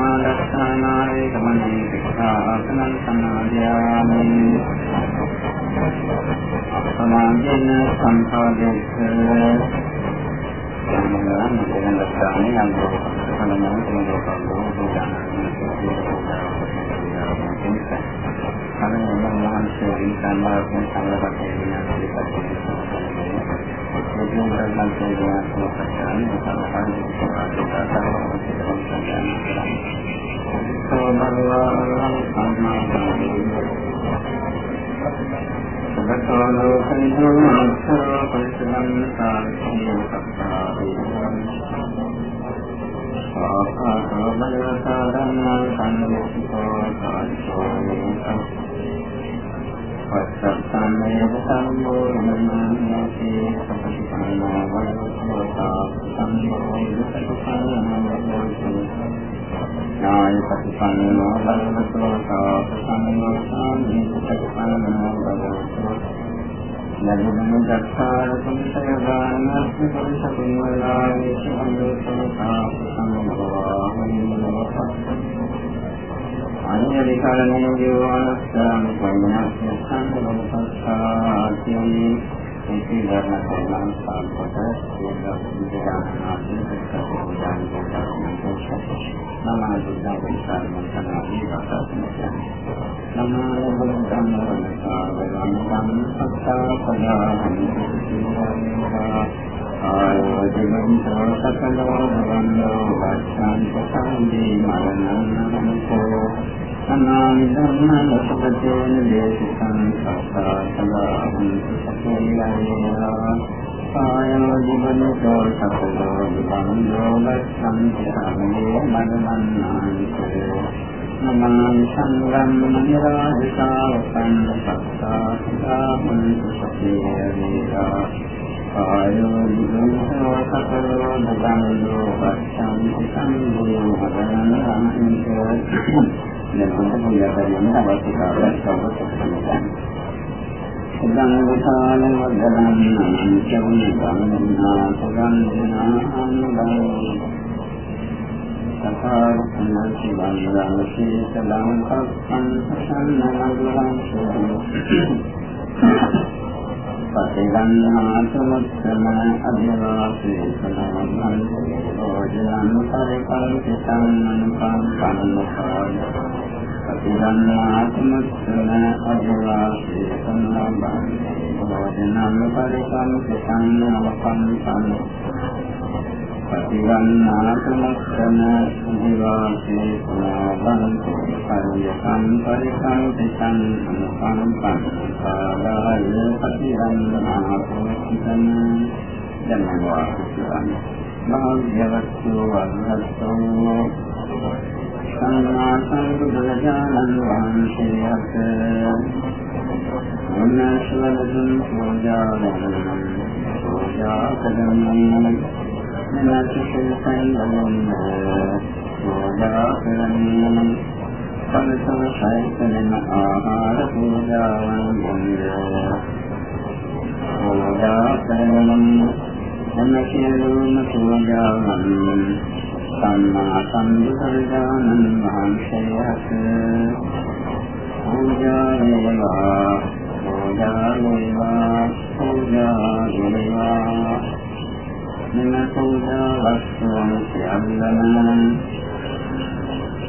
පංචකමාලස්ථානාවේ ගමනේ සික්ඛා ආසනං සමාදියාමි. අප්‍රමාදේන සම්පාදේස සම්මාන මෙතන ලස්සානේ අන්තෝ සම්මාන කෙනෙකුට අනන්‍ය මහන්සිය විසන්නාත්ම සංගතකේ විනාශ මුලින් කරගන්න තියෙනවා සෝපචාරය සමහරවිට සබතෝලෝ කනිදෝ මනසෝ පරිසමන් සාර්ථකෝ සත්තාවේ ආකාශෝ බලවතා ධම්මං සංයුක්තෝ සාරිසෝ වස්සත්තමේ සම්මෝහනමානති සම්පන්නෝ වස්සෝතා සම්මෝහිතසුඛානමෝහනති නාය සතිපන්නෝ බලවතෝතා සම්මෝ සාමිතසුඛානමෝ බලවතෝ නදුමු දක්ඛාර සම්සයදානස්මි පරිසකින් වලාවේ සම්මෝසෝතා සම්මෝහා හනිනවපත් අන්‍ය විකරණේ ජීවනස්සාන පඤ්ඤාස්ස සංගමපස්සාති ඉති ධර්ම සම්මන් සම්පත සියලු විද්‍යානාදී සත්‍යෝදාන දක්වන නමෝ බුද්ධං විසාරණ සනාදී වාසස්මයන් නමෝ බුද්ධං සාවරං සම්පත්තා පදාහං ආයෝජනන්තෝ සකලෝ භවන්නෝ වස්සන්ත සම්දී මරණං අනාමි ධම්ම ලෝකපතේන දේශිකං සත්තා සදාහං සකේයේනා ආයෝජනන්තෝ සකලෝ භවන්නෝ වස්සන්ත සම්දී මරණං නමාමි සංගම් නිරාධිකාවකං සත්තා සදාහං සකේයේනා ආයෝ විදෝසෝ සතරෝ දගන්දෝ වස්සං සම්බුද්ධෝ හදනන අන්තිමෝ නේද මොනියතරියම අවශ්‍ය කාර්යයක් සම්පූර්ණ ඉදං විසාන වදනං චවුන ගමනා සගන්නා අනුබං සතරෝ සිවංගාන සීතලං කප්පං සන්නං පටිගන්නාතුමුත්තම අභිවාසේ සනමන් ඕජනං පරිකල්පිතං මනුකම් පන්නපාය පටිගන්නාතුමුත්තම අභිවාසේ සනමන් ඕජනං පරිකල්පිතං මනුකම් පන්නපාය පටිගන්නාතුමුත්තම අභිවාසේ සනමන් පරියකම් පරිකම් පිටං අනුකම්පං සාදාය පටිගන්නාතුමුත්තම ධම්මවා භාග්‍යවත්තු වර්ණස්සෝ සම්මා සම්බුදුරජාණන් වහන්සේ අත මොනසලදුන් පූජාවන පූජා කරන්නේ නනසිකල් සංගමන පූජා කරන්නේ පනසම සයිකලන ආහාර පූජාවන් බොන්නේ පූජා කරන්නේ එමෙසියලුම පූජාවන් සම්මා සම්බුදුරජාණන් වහන්සේට පූජා වේවා පූජා වේවා පූජා වේවා මෙම පූජා වස්තුන් සියල්ලම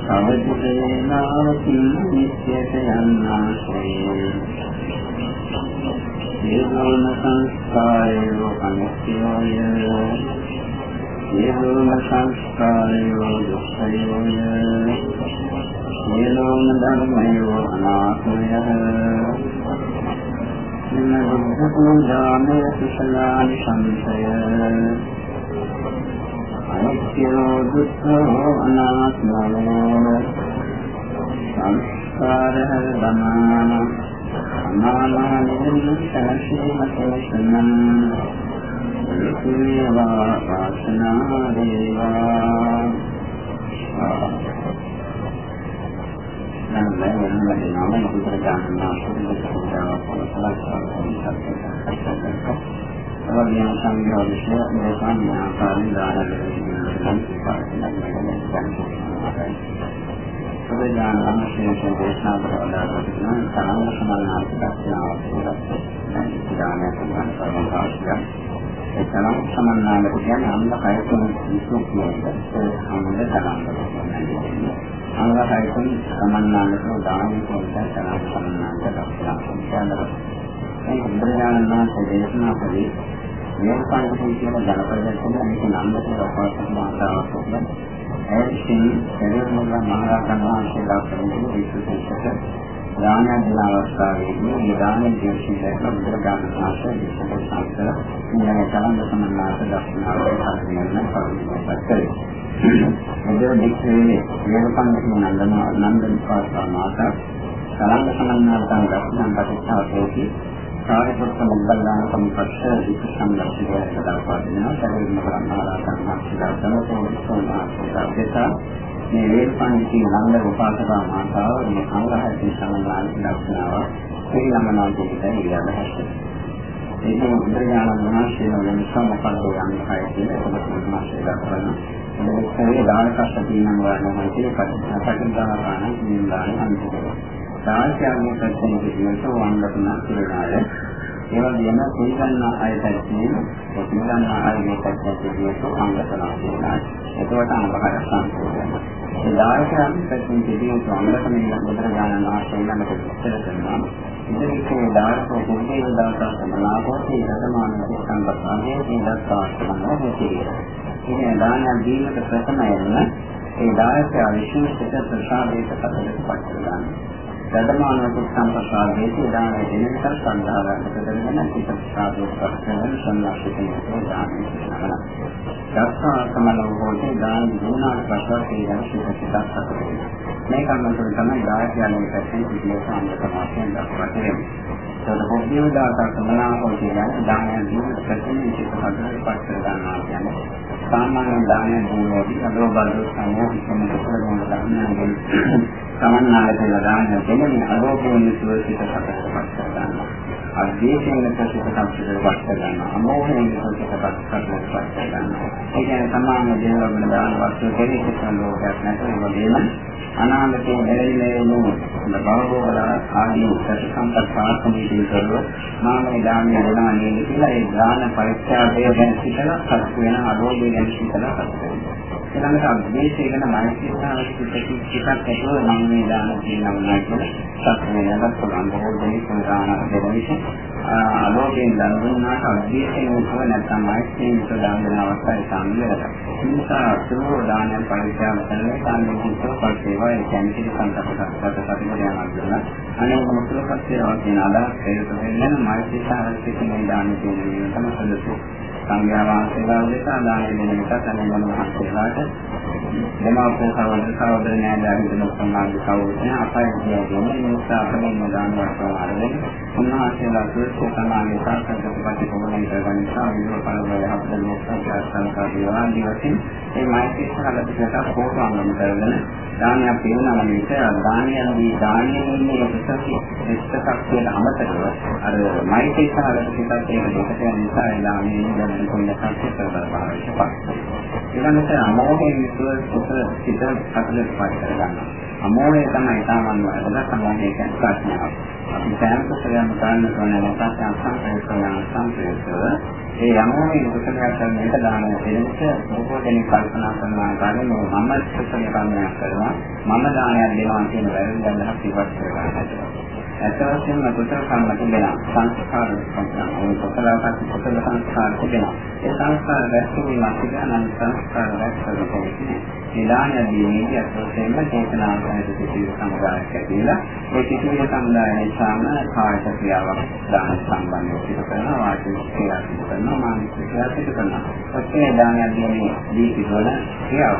අවදිදේනාවකින් නිත්‍යයට යන්නාසේ සියලුම සංස්කාරයෝ අනිත්‍යය. සියලුම සංස්කාරයෝ දුක්ඛයෝය. සියලුම ධර්මයෝ අනාත්මය. මෙන්න බුද්ධ පූජාමය කුසලානි සංසය අනිත්‍යෝ දුක්ඛෝ අනාත්මෝ සංස්කාරහ ධනාන අනානානින් සනසීමතේසනං සුනේවා වාසනා දේවා නම් වෙන වෙන නම බුදුරජාණන් වහන්සේ සුදුසුතාව පොළොස් වගේම සංඝයා විශ්ව මේ සම්මා ආකාරයෙන් දාන දෙන්න සුවදාන අනුශේෂ දේශනා කරලා තිබෙන සාමාන්‍ය සමානාර්ථ දක්ෂනාව දානය සම්බන්ධ කරන අවශ්‍යයි. ඒ තරම් සමානාර්ථ කියන්නේ අංග හයතුන් විසුක් කියන්නේ අංග තරම්. අංග හයතුන් සමානාර්ථ දාන කොටස තරම් සමානාර්ථ දක්ෂනාව කියනවා. මේ බුදුරජාණන් වහන්සේ දේශනා කළේ නියමපන්ති කියන ධනපදයෙන් මේක නම්බර රෝපාසක මාතාවක් වුණා. ඒ විසින් පෙරමුණ මහරහතන් වහන්සේලා කෙනෙකු විශ්වසේෂක දානය දෙන අවස්ථාවේදී මේ දාන දේශිතක බුදුරජාණන් වහන්සේ විශේෂ සංස්කර මේ තරංග සම්මානක දක්ෂිනාවේ හරියන්න පරිවර්තන කළේ. එදේ දික්කේ නියමපන්ති නන්දන නන්දන පාසා මාතා තරංග සම්මානක දක්ෂිනාව ප්‍රතිස්ථාපකේ කාර්යපුරුෂ මොග්ගල්ලාන සම්පස්ස විච සංලක්ෂණය සදාපාදිනවා සැලෙන්න කරන්නාලා කර්මස්ලා සමතෝන සෝනාසුදාදේශා මේ වේල්පන්ති නන්ද උපාසකා මාතාව මේ අංගහයෙන් සමන්ලාන ලක්ෂණාව ශ්‍රීලමනා දෙවියන් ඉලදහස් ඒක බුදුරජාණන් වහන්සේ වෙන සම්පන්න යන්නේ කියන එක තමයි කරන මේ දානකස්ස තියෙනවා වගේ තමයි කටින් නින්දාන අන්තිමට සාහිත්‍යඥ පැත්තෙන් කියනකොට වංගතුන කියනාය. ඒ වගේම පිළිගන්න අය පැත්තෙන් පිළිගන්න අයගේ පැත්තෙන් කියනකොට අංගතුන කියනවා. එතකොට අංගහය සම්පූර්ණයි. ඒ දායකයන් පැත්තෙන් කියනකොට අංගතුන බුදුරජාණන් වහන්සේ ළඟට විස්තර කරනවා. ඉදිරියේ දායකෝ කුරුකේ දායකයන් සමනාපෝතී රතමාන සංකප්පන්නේ ඉඳස්සා සම්මෝහයේ. ඉතින් දාන දීමට ප්‍රථමයෙන්ම ඒ දායකයා විශේෂ ප්‍රසාදයකට පදකට පත් කරගන්නවා. දඩමානක සම්ප්‍රසාදයේ දාන දෙනකල් සඳහාගත කරගෙන සිත ප්‍රසාදයේ පස්සෙන් සම්මාසිතේ දාන කරනවා. දස්සා සමනෝහෝතේ දාන දුනාට පස්සේ යන සිත සිතක් අතේ. මේ කර්මතුල තමයි දායකයන්ගේ පැත්තෙන් සිටින සම්ප්‍රසාදයෙන් දක්වන්නේ. ඒකට පොඩ්ඩිය දායක සමනාහෝ කියන්නේ දානය දීම ප්‍රතිනිධි සිත හදලා පස්ස ගන්නවා කියන්නේ. සාමාන්‍ය දානය දුන්නොත් අදෝබල් සමෝහ සම්පූර්ණ දානයෙන් සමන්නාලට දාන දෙන්නේ අරෝපණ සුවසිත සකසපත් කරගන්නවා. අධ්‍යයනයෙන් සකසපත් කරගන්නවා. අමෝහයෙන් සකසපත් කරගන්නවා. ඒ කියන්නේ සමාන දේවල් වල දාන වස්තු දෙකක සංලෝකයක් නැතුව වගේම අනාගතයේ මෙලෙන්නේ නෝ බවවල ආදී සත්‍ය සම්පත් ප්‍රාර්ථනීය කරව මාම දානය දෙනවා නේද කියලා ඒ දාන පරිත්‍යාගය ගැන හිතලා සත්‍ය වෙන අරෝපණය ගැන හිතලා සත්‍ය වෙනවා. ඊළඟට අභිදේශය ගැන මානසිකතාවක පිටකක් ඇතුව මම මේ දාන කියනවා කියලා සත්‍ය වෙනවත් පුළුවන් බොහෝ දෙනෙක් දාන දෙන විට අලෝකයෙන් දන් දුන්නාට අභිදේශයෙන් උත්ව නැත්නම් මෛත්‍රියෙන් ප්‍රදාන දෙන අවස්ථාවේ සම්මිලක. ඒ නිසා සුරෝ දානයන් පරිත්‍යාග කරන සාන්නිහිතව පරිසේවා ඒ කියන්නේ කිසි සංකප්පකට සතිමද යනවා කියලා. අනේ මොකද සත්‍යවා කියන අදහස් හේතු වෙන මෛත්‍රී සාහිත්‍ය කියන දාන කියන තමයි සුදුසු. සංඝයා වහන්සේලා උදෙසා දාන දෙන නිසා සම්මන් වහන්සේලාට දෙමාපිය සහෝදර සහෝදර ඥානයන් සම්මාන කවුරුත් අපයි කියන නිසා අපේ දාන වර්තමානයේ උන්වහන්සේලා සුවසේ සමාන සාකච්ඡා ප්‍රතිපෝෂණය කරන නිසා විදිහ පළවය හතර මොකක්ද සංකාරියවා දිවසින් මේ මෛත්‍රී සහගතකයට පොතවන්න කරගෙන දානයක් පිරුණම නිසා දානයන්දී දානයේ ප්‍රසති එක්කක් කියන අමතරව අර මෛත්‍රී සහගතකයට ඒක දෙකට යන නිසා දානයේ දැන කොන්න සංකේත කරනවා ඊළඟට අමෝහයෙන් යුතුව සුත සිත අතලට පත් කරගන්නවා අමෝහය තමයි සාමාන්‍ය වලට සම්බන්ධ කියන ප්‍රශ්නාව. අපි සෑම කුසලයක්ම කරන්න ඕන නැත්නම් සංසංසයන සංසංසයව ඒ යමෝහේ කුසලයක් කරන එක දාන දෙන්නට බොහෝ දෙනෙක් කල්පනා කරනවා කාරණේ මම කුසල කර්මයක් කරනවා මම දානයක් දෙනවා කියන වැරදි අදහස් ඉවත් කරගන්නවා. ඇත්ත වශයෙන්ම කුසල කර්ම තිබෙනවා. සංස්කාර සම්පූර්ණ ඒ කුසලවත් කුසල සංස්කාර තිබෙනවා. ඒ සංස්කාර රැස්වීම අතිගානන් සංස්කාර රැස්වෙන්නේ නිදානයේදී මේක ඇත්ත වශයෙන්ම චේතනා කරන සිටින සමුදායක් ඇතිලා ඒ සිටින සමුදාය නිසාම කායික ක්‍රියාවක් දාන සම්බන්ධව සිදු කරනවා වාචික ක්‍රියාවක් සිදු කරනවා මානසික ක්‍රියාවක් සිදු කරනවා. ඔස්සේ දානයේදී මේ දී පිටවල ක්‍රියාව.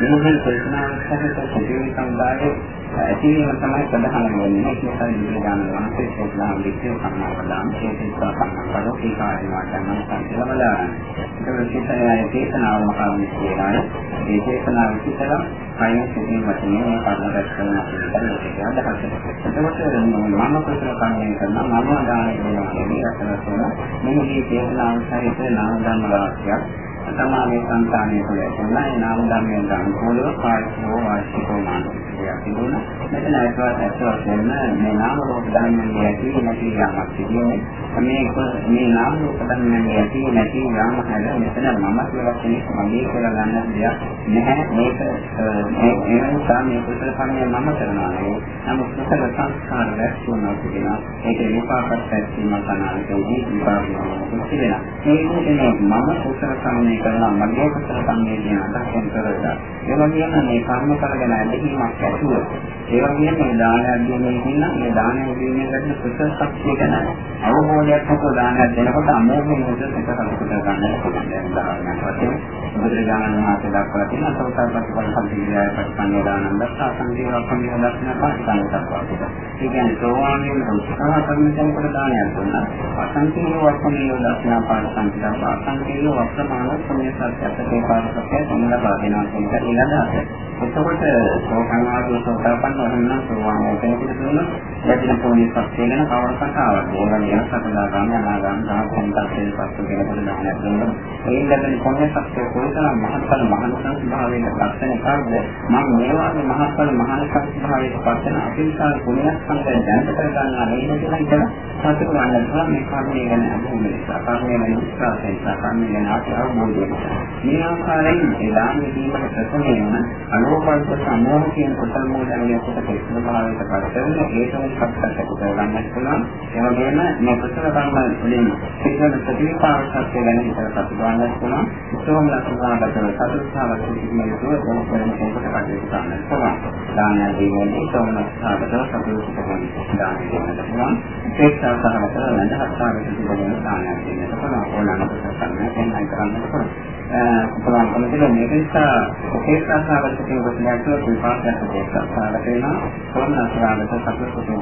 මෙන්න චේතනාවක් සහිත සිටින සමුදායේ ඇතිවීම තමයි ප්‍රධාන වෙන්නේ. ඒක නිසා බුදුරජාණන් වහන්සේ සෝදාම් විද්‍ය සම්මාවදාම් හේතුසා සම්මාවදෝ ඒ කාර්ය වාචන සංකලවලා. ඒක විශේෂයෙන්ම චේතනාව මහාවි කියනවා. ඒ චේතනාව විශේෂම කයින් සිටින වචනේ මේ කර්ම රැස් කරන අපිට අදහස්. එතකොට මම කුසල කර්මය කරනවා මම දාන දෙනවා කියන අතනසන මෙහි චේතනාව සහිත නාම ධර්ම වාක්‍යයක් සමානයේ සංකාණය තුළ ඇතිවන නාම ධර්මයන් අනුකූලව කායිකව වාචිකව මානසිකව තිබුණා. මෙතන ඒකවත් ඇත්ත වශයෙන්ම මේ නාම රූප ධර්මයන් ඇති නැති යාමක් තිබෙන්නේ. මේ මේ නාම රූප ධර්මයන් ඇති නැති යාම හැර මෙතන මම කියලා කෙනෙක් මගේ කියලා ගන්න දෙයක් නැහැ. මේක ඒ නිසා මේ කුසල කර්මය මම කරනවා නේ. නමුත් කුසල සංස්කාර රැස්වුණා කියනවා. ඒක විපාකත් පැත්තීම කනාලකදී විපාකයක් තිබෙනවා. මේ කියන්නේ මම කුසල කර්මය කරනවා මගේ කුසල කර්මය කියන අදහසෙන් කරලා. ඒ වගේම මේ කර්ම කරගෙන ඇදහිීමක් ඇතුව ඒ වගේම මේ දානයක් දීමේ කියන මේ දානයක් දීමේ ගැන කුසල ශක්තිය ගැන අවබෝධයක් හොත දානයක් දෙනකොට අමෝඝයෙන් කුසල එක කලකට ගන්න පුළුවන්. දැන් උදාහරණයක් වශයෙන් බුදුරජාණන් වහන්සේ දක්වලා තියෙන සෝතාපට්ටි පරිසම්පීඩය පරිසංය දානන් දක්වා සංකේව කම්මිය දක්න පාස්කන දක්වා තියෙනවා. ඒ කියන්නේ සෝවාන්ගේ උත්සාහ කරන කෙනෙකුට දානයක් දුන්නා. අසංකේය වස්තුනිය දක්න පාස්කන දක්වා අසංකේය වස්තමාන සම්‍ය සත්‍යයේ පාරසකේ සම්ලබා දෙනවා කියන එක ඊළඟට. එතකොට සෝකං ආදී සෝතාපන්න වුණා සෝවාන් කෙනෙකුට දුන්නොත් ලැබෙන පොණි සත්‍ය ගැන කවර කතාවක්. ඒ වගේම සතරදාගාම අනාගාම සහන් තත්ත්වයෙන් පස්සේ කෙනෙකුට දානයක් දුන්නොත් ඒ ලැබෙන පොණි සත්‍ය කොයිතරම් මහත්ඵල මහානසං භාවයෙන් පස්සෙන කාර්යද මම මේ වගේ මහත්ඵල මහානසං භාවයෙන් පස්සෙන අපේක්ෂා පුණ්‍ය සංගය දැනට කර ගන්නවා නේද කියලා හිතලා සතුට වන්න පුළුවන් මේ කර්මය ගැන අභිමුඛ නිසා කර්මය ගැන විශ්වාසයෙන් කර්මය ගැන අවබෝධය මේ ආකාරයෙන් ඒ දාන දීමට ප්‍රථමයෙන්ම අනුකම්ප සමෝහ කියන කුසල මූලයන් කොට කිසිම භාවයකට කරන ඒකම සත්‍යයක් කරගන්නත් පුළුවන්. ඒ වගේම මේ කුසල කර්ම වලින් සිදුවන ප්‍රතිපාක සත්‍ය ගැන හිතලා සතුටවන්නත් පුළුවන්. සෝම ලක්ෂණාගතව සතුටාවක් සිටින්නේ දුර මොන කෙනෙකුට කටයුතු කරන්නත් පුළුවන්. දානය දීමේ සෝම ලක්ෂණාගතව සතුටුකම දානය දෙන්නත් පුළුවන්. ශ්‍රේෂ්ඨ සහගතව නැදහස්තාවක සිදුවන දානය දෙන්නත් පුළුවන්. ඕනෑම කුසල කර්මයක් කරන්න පුළුවන්. පුළුවන්කම තිබෙන මේක නිසා ඒකාසාවක කියන කොටසට විපාකයක් ඒකාසාවක වෙනවා සෝමනස්රාමත සතුට කුසලයක් වෙනවා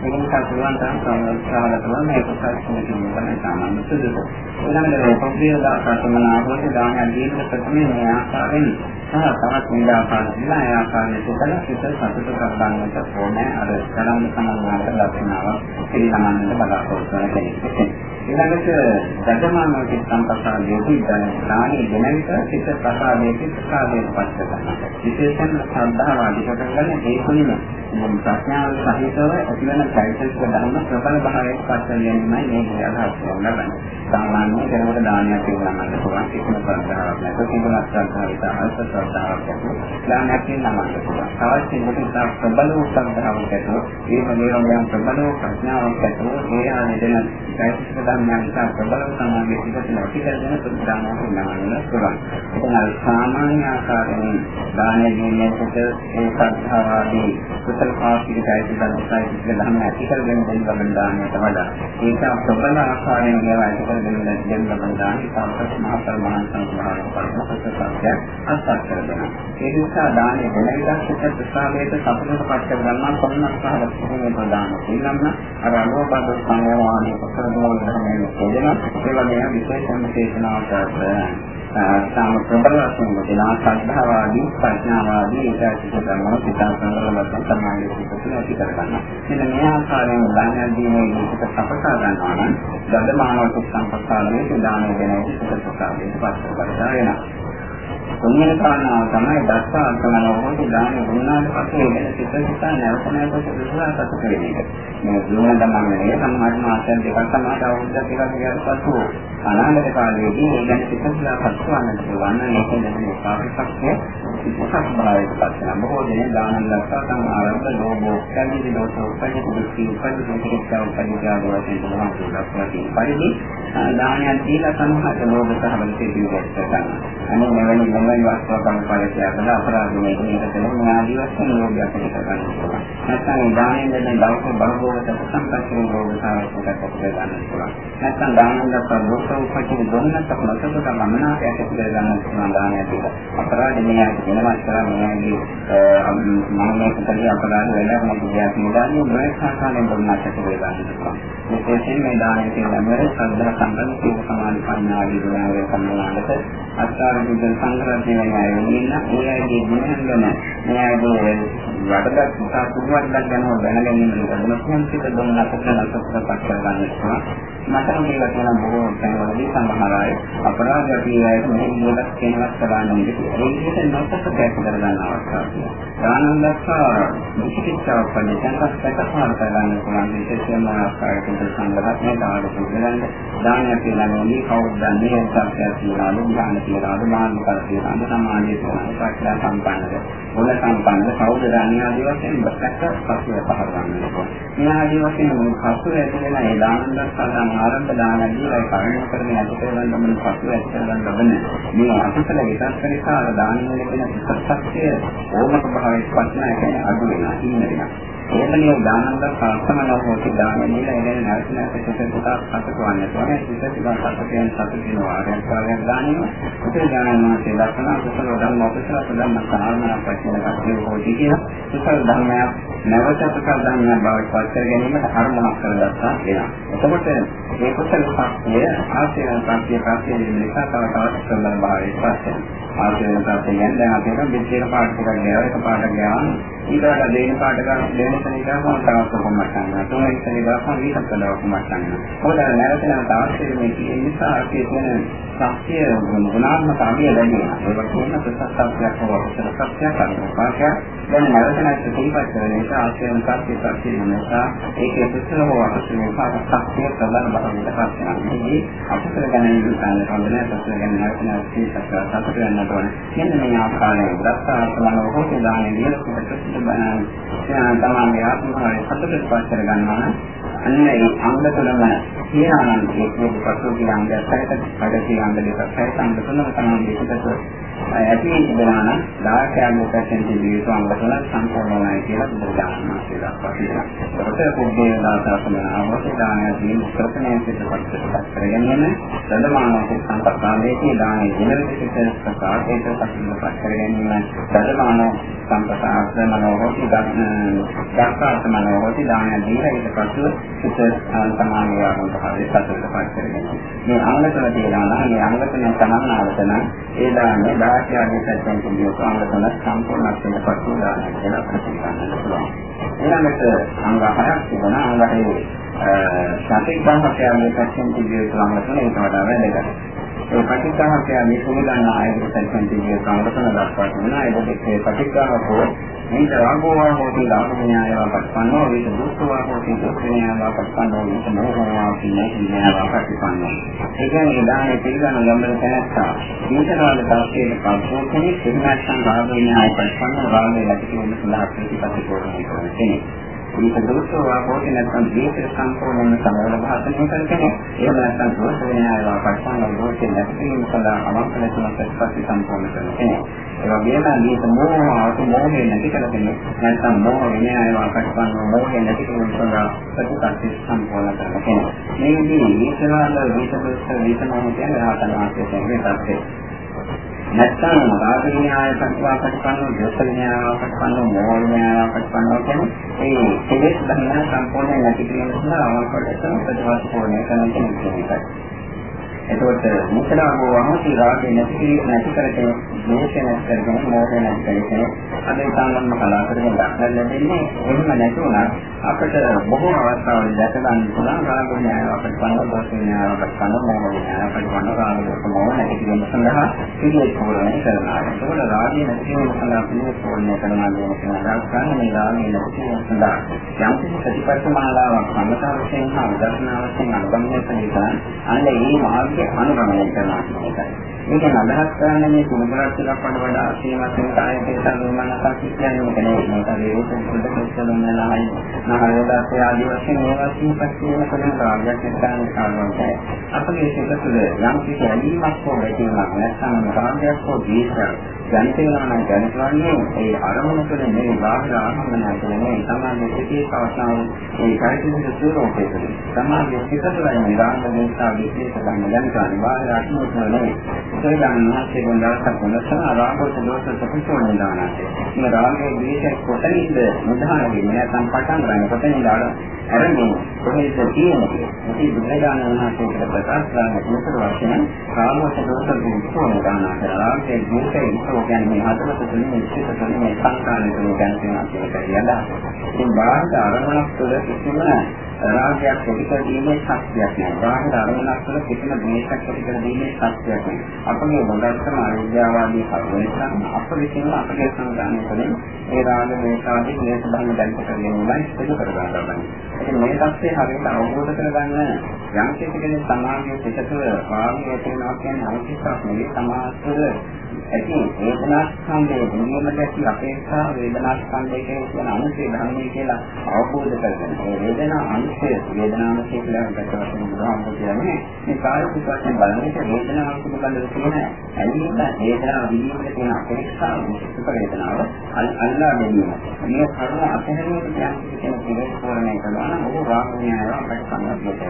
ඒක නිසා පුළුවන් තරම් සෝමනස්රාමතම මේක සාක්ෂි කියන සාමාන්‍ය සුදුසු ඊළඟට පොප්පිය දාසකමන ආවෝද දාන දීප ප්‍රථමයෙන් මේ ආකාරයෙන් සහ තවත් නිදාපාන දිලා ඒ ආකාරයෙන් සිතන සිත සතුට කරගන්නට ඕනේ අර තරම් සමානව ලක්ෂණාවක් පිළිගන්නට බලාපොරොත්තු වෙන කෙනෙක්. ඊළඟට රජමානව සම්පස්සාදීදී දානි දෙන විට සිත ප්‍රසාදයේ ප්‍රසාදයේ පස්ස ගන්නවා. විශේෂයෙන්ම ශ්‍රද්ධාව අධික කරගන්න ඒ තුලින් ප්‍රඥාව සහිතව ඇතිවන චෛතසික ධර්ම ප්‍රබල භාවයට පත් ගැනීමයි මේ අදහස් කරගන්නේ. සාමාන්‍ය කෙනෙකුට දානයක් දෙන්නත් පුළුවන් කිසිම ශ්‍රද්ධාවක් නැතුව කිසිම ශ්‍රද්ධාවක් අල්ප ශ්‍රද්ධාවක් නැතුව දානයක් දෙන්නත් පුළුවන්. තවත් කෙනෙකුට ප්‍රබල වූ ශ්‍රද්ධාවක් ඇතුව ඒ වගේම ප්‍රබල වූ ප්‍රඥාවක් ඇතුව ඒ ආනෙදෙන චෛතසික ධර්මයන් නිසා ප්‍රබල සමාධිය පිටට නැති කරගෙන සුද්ධානයක් වෙනවා පුළුවන්. එතන සාමාන්‍ය ආකාරයෙන් දානය දීමේ කොට ඒ ශ්‍රද්ධාවාදී කුසල පාසික චෛතසිකයයි ධර්ම ඇති කරගෙන දෙන ගමන් දානයට වඩා ඒක ප්‍රබල ආකාරයෙන් ඒවා ඇති කරගෙන දෙන ගමන් දානය සම්පත් මහ පරමාන සංස්කාරය පරිසත්‍ය අත්පත් කරගෙන ඒ නිසා දානය දෙන විදිහට ප්‍රසාදයට සතුටට පත් කර ගන්නා කොන්නස්සහල කිසිම ප්‍රදාන ඊළම්න අර අනුබද්ධ සංයෝවාණී කුසල දෝල ධර්මයෙන් කියනවා ඒ වගේම විශේෂම දේශනාවට සාම ප්‍රබල වශයෙන් දෙනා ශ්‍රද්ධාවාදී ප්‍රඥාවාදී ඒකාචිත ධර්ම සිතා සංවරවත් සමාධිය සිතන ඇති කරගන්නවා. මෙන්න මේ ආකාරයෙන් දාන දීමේ විදිහට සපසා ගන්නවා නම් දඩමානව සම්පස්සාලයේ දාන දෙන විදිහට සපසා දෙන්න පස්සේ වෙනවා. තුන්වෙනි කාරණාව තමයි දස්සා අන්තමනෝහෝති දාන ගුණාට පස්සේ වෙන සිත සිත නැවත නැවත සුදුසුලා සතු කියන එක. මේ දුන්න දමන්නේ සම්මාද මාසයන් දෙකක් සමාත අවුරුද්දක් එකක් ගියාට පසු අනාගත කාලයේදී මේ ගැන සිත සිතා පස්සවන්නට පුළුවන් නම් ඒකෙන් දැනෙන කාර්යශක්තිය විශේෂ භාවයකට පත් වෙනවා. බොහෝ දෙනෙක් දාන දස්සා තම ආරම්භ ලෝභෝ කල්ලි දෝෂෝ උපදිත දුක්ඛ උපදිත දුක්ඛ උපදිත ආදවසින් බලවත් දක්වා තියෙන පරිදි දානයන් දීලා සමහර ලෝභ සහවල සිදුවෙත් ගන්නවා. අනේ මෙවැනි මොනවායි වස්තුවක් කම්පාලකය කරලා අපරාධනේ මේක කරන ආදී වශයෙන් ලෝභයක් ඇති කරගන්නවා. නැත්නම් දානෙන් දෙන දවස බලවෝගත සම්පූර්ණ ලෝභ සහවලකට ඇති කරගන්න පුළුවන්. නැත්නම් දානෙන් දක්වා ලෝභ උපදිත දුන්නත් අපලසකට මමනාපයක් ඇති කරගන්න පුළුවන් දානය දීලා. අපරාධනේ ආදී වෙනවත් කරන්නේ මම මේක කලිය අපරාධ වෙලා මම කියක් නෙදාන්නේ මේ සාකාරයෙන් දුන්නත් ඇති කරගන්න පුළුවන්. විශේෂයෙන් මේ දානය කියන නමර සද්ධා සම්බන්ධ සීල සමාධි ප්‍රඥා ආදී ගුණාංග සම්මානකට අස්කාර බුද්ධ සංග්‍රහණය වෙනයි ඉන්න ඒ අයගේ දිනහංගන මේ අයගේ වඩදක් මුසා කුඩුවක් ගැන දැනගැනීම මොනවාන් සිට දුන්න අපතන අපතන පත් කරගන්නවා මට මේවා කියන බොහෝ තැන්වලදී සමහර අය අපරාධ පිළිවෙලට මෙහෙම මොකක් කියනවත් කරන්නේ නැහැ ඒ විදිහට නොසක දැක් කරගන්න අවස්ථාවක් තියෙනවා. දානන්දස්සා විචිකිච්ඡාව පරිදන්ස් පැකහාර කරගන්න පුළුවන් විශේෂයෙන්ම ආකාරයකට සංගතක් දාන පුදුලන්න දානය කියලා නෙවෙයි කවුරුද දන්නේ සත්‍යය කියලා දාන කියලා මාර්ග කර කියලා සමාජයේ ප්‍රශ්න සම්පන්නද මොන සම්පන්න කවුද දන්නේ ආදී වශයෙන් බක්ක පසුව පහර ගන්නවා. මේ ආදී වශයෙන් මේ පසුව ඇතුළේ ඒ දානන්දස්සා ආරම්භ දානදී ඒ කර්ම කරගෙන ඇති කරගන්න ඕන පසුව ඇති කරගන්න ඕන. මේ අකුසල විකල්ප නිසා දාන වල තියෙන සත්‍යය ඕමක භාවයේ පස්නා කියන්නේ අඩු වෙනවා, ඉන්න වෙනවා. ඒකනේ දානන්ද සාස්තමන හොති දාන නීල එගෙන නැවත නැවත සිත පුතා සතුටවන්නේ. ඒක සිත සිතා සතුටෙන් සතුට වෙනවා. ආරයන් කාර්යයක් දානවා. උතේ ඥානනා සේලකන අකුසල ධර්ම අකුසල ධර්ම සාරණ ප්‍රශ්න කප්පේ හොති කියලා. කුසල ධර්මයක් නැවත කුසල ධර්මයක් බවට පත් කර ගැනීමට අරමුණක් කරගත්තා වෙනවා. එතකොට මේ කුසල ශක්තිය ආශීර්වාද ශක්තිය ප්‍රාප්තිය නිසා තව තවත් සම්බන්ධ භාවයේ පත් වෙනවා. ආශීර්වාද ශක්තිය කියන්නේ දැන් අපිට බෙච්චේක පාඩ ටිකක් ගෑවා එක පාඩක් ගෑවා ඊළඟට දෙන පාඩ ගන්න දෙන තැන ගාම තවත් කොහොමද ගන්න තුන්වෙනි තැන ගාම ඊට කළා කොහොමද ගන්න මොකද නැවත නැවත අවශ්‍ය මේ කියන නිසා අපි කියන ශක්තිය ගුණාත්මක අගය දැනෙනවා ඒක කියන ප්‍රසස්සත්වයක් හෝ ප්‍රසස්සත්වයක් අනුපාතයක් දැන් නැවත නැවත සිහිපත් කරන නිසා ආශයන ශක්තිය ශක්තිය නිසා ඒකේ ප්‍රසල හෝ අකුසල විපාක ශක්තිය ප්‍රබල බවට පත් වෙනවා මේ අකුසල ගැන ඉඳන් ගන්න ප්‍රසල ගැන නැවත නැවත සිහිපත් කරලා සතුට වෙන්නට ඕනේ. මෙන්න මේ ආකාරයෙන් දස්සා සමනව හොතේ දාන්නේ විලකුට තමන්ගේ ආත්මභාවය සතුට පත් කර ගන්නවා අන්න ඒ අංග තුනම කියනනම් ඒක පසු කියන අංගයත් සහිත කඩ කියන අංග දෙකක් සහිත අංග තුනම තමයි දෙකට ඇති වෙනවා නම් දායකයන්ගේ පැත්තෙන් තිබිය යුතු අංග තුන සම්පූර්ණයි කියලා බුදුදාන මාසේ දක්වා තියෙනවා. ඒකට පුද්ගල දාසකම අවශ්‍ය දානය දීම ප්‍රථමයෙන් සිදුපත් කරගෙන දඩමානක සම්ප්‍රදායයේ දානයේ දිනවිසිත ප්‍රකාශයට පසුපත් කරගෙන දඩමාන සම්ප්‍රදාය මනෝහෝති දක්වාත මනෝහෝති දානය දීලා ඊට පස්ව සිත සමානිය වුණ පහේ සතුටපත් කරගෙන මේ අංග තුන තියෙනවා නම් මේ අංග තුන සමානාවත නම් ඒ දාන්නේ දායකයාගේ පැත්තෙන් කියන අංග තුන සම්පූර්ණත්වයට පත් වෙනවා කියලා ප්‍රතිපාදනය පුළුවන්. ඊළඟට අංග හයක් තිබුණා අංග හයේ සතිපහකයාගේ පැත්තෙන් කියන අංග තුන ඒකට වඩා වැදගත්. ඒ පටිච්චසමුප්පාදයේ මේ සමුදන්න ආයතන සංකල්පයේ කාමතන දක්වා තිබෙනවා. ඒ දෙකේ පටිච්චසමුප්පාදෝ මේක රාගෝවා හෝති ලාභඥායව පස්සන්නෝ විත දුක්ඛවා හෝති දුක්ඛඥායව පස්සන්නෝ විත මොහෝවා පිනඥායව පස්සන්නෝ. ඒ කියන්නේ දානේ පිළිගන්න ගමන තැනස්සා. මේකවල දාස්කේ පස්සෝ කෙනෙක් පිළිගන්න රාගඥායව පස්සන්නෝ රාගය ලැබී කියන සඳහා ප්‍රතිපත්ති පෝරණය කරන කෙනෙක්. මේක දෝෂෝ වාපෝති නැත්නම් දීපේ සම්පූර්ණ සමවල භාෂණය කරන්නේ එහෙම නැත්නම් දෝෂ වෙනාවා පස්සන දෝෂේ නැතිවීම සඳහා අවංකල තුනක් ප්‍රතිපත්ති සම්පූර්ණ කරන්නේ ඒ වගේම මේක මෝහාවට මෝහේ නැති කරගන්නේ නැත්නම් මෝහ වෙනාවා පස්සන මෝහේ නැති කිරීම සඳහා ප්‍රතිපත්ති සම්පූර්ණ කරන්නේ මේ විදිහේ විචාරවල විචාරවල විචාරවල කියන රහතන් වහන්සේ කියන්නේ නැත්නම් රාග විඥාය පටිපන්නෝ දෝෂ විඥාය පටිපන්නෝ මෝහ විඥාය පටිපන්නෝ කියන්නේ ඒ කෙලෙස් ධර්ම සම්පූර්ණ නැති කිරීම සඳහා අවශ්‍ය ප්‍රතිවාස පෝණය කරන කෙනෙක්. එතකොට මුසලාවෝ අහති රාගේ නැති නැති කරගෙන දේශ නැති කරගෙන මෝහය නැති කරගෙන අද ඉතාලම කලාකරගෙන දක්නට ලැබෙන්නේ එහෙම නැති වුණා අපිට බොහෝ අවස්ථාවල දැක ගන්න පුළුවන් රාග ඥාන අපිට පන්න දෝෂ ඥාන අපිට පන්න මෝහ ඥාන අපිට පන්න රාග දෝෂ මෝහ නැති කිරීම සඳහා පිළිවෙත් පූර්ණය කරනවා. ඒකවල රාගය නැති කිරීම සඳහා පිළිවෙත් පූර්ණය කරනවා කියන එක අදහස් ගන්න මේ රාගය නැති කිරීම සඳහා යම් කිසි ප්‍රතිපත්ති මාලාවක් සම්මත වශයෙන් හා උදර්ශන වශයෙන් අනුගමනය කරන අන්න ඒ මාර්ගය අනුගමනය කරනවා කියන එකයි. මේක අදහස් කරන්නේ මේ කුණුබරක් ටිකක් වඩ වඩා සීමත් වෙන කායයේ සම්මනසක් කියන්නේ මොකද? මේක ඒක පොඩ්ඩක් ඉස්සෙල්ලා නලයි නහරදාස ආදී වශයෙන් මේවා සීපස්සියන කරන රාගයක් නැත්නම් කාරණාවයි අපගේ සිත තුළ යම් කිසි ඇලීමක් හෝ වැටීමක් නැත්නම් රාගයක් හෝ ද්වේෂයක් ජනිත වෙනවා නම් ජනිතවන්නේ ඒ අරමුණ තුළ නෙවෙයි බාහිර ආත්මය තුළ නෙවෙයි. සමාධියේ සිටී පවස්නාව ඒ කායික ස්වරූපයේ තුළ. සමාධියේ සිට තුළ මේ රාග දේශා විශේෂ ගන්න දැනගන්න බාහිර ආත්මය තුළ නෙවෙයි. ඒක ගන්න මහත්කම් දවසක් වුණා. රාගෝත දෝෂ සපිසෝණ දානate මේ රාගයේ විශේෂ කොතනින්ද නිදාන වෙන්නේ? නැත්නම් පටන් ගන්න කොතනින්ද අරගෙන කොහේද තියෙන්නේ? මේ බුදුරජාණන් වහන්සේ ප්‍රකාශ කරන මොකද වශයෙන් රාගෝත දෝෂ සපිසෝණ දානate රාගයේ විශේෂ කියන්නේ මේ හතරක තුනේ ඉස්සිත තුනේ මේ සංකාරණ තුනේ ගැන තියෙනවා කියන එකයි. අදහස. ඉතින් බාහිර අරමුණක් තුළ කිසිම රාගයක් ඇති කර දීමේ ශක්තියක් නැහැ. බාහිර අරමුණක් තුළ කිසිම ද්වේෂයක් ඇති කර දීමේ ශක්තියක් නැහැ. අපගේ බොඳක්ම අවිද්‍යාවාදී කරුණ නිසා අප විසින් අපගේ සංගාමයේ තුළින් ඒ රාග මේකාදී ක්ලේශ ධර්ම දැල්ප කරගෙනමයි සිදු කර ගන්න ලබන්නේ. ඉතින් මේ தත්ත්වය හරියට අවබෝධ කරගන්න යම් කෙනෙකුගේ සමාධිය පිටතට රාගය තියෙනවා කියන්නේ අවශ්‍යතාවක් නෙවෙයි සමාධිය ඇති වේදනා ස්කන්ධයේ නියමට ඇති අපේක්ෂා වේදනා ස්කන්ධයේ කියන අනුශේ ධර්මයේ කියලා අවබෝධ කරගන්න. ඒ වේදනා අනුශේ වේදනාංශය කියලා ගත වශයෙන් බුදුහාමුදුරුවෝ කියන්නේ මේ කායික වශයෙන් බලන විට වේදනාව පිළිබඳව තියෙන ඇලීම වේදනාව විඳීමට තියෙන අපේක්ෂා සුඛ වේදනාව අල්ලා ගැනීම. මේ කරුණ අතහැරීමට කියන කෙනෙක් පෝරණය කරනවා නම් ඔහු රාගණ්‍යය අපට සම්බන්ධ